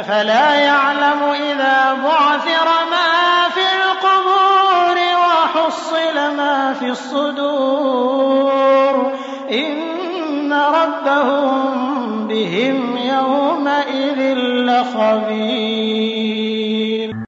أفلا يعلم إذا بعثر ما في القبور وحصل ما في الصدور؟ إن ربهم بهم يومئذ لخبير.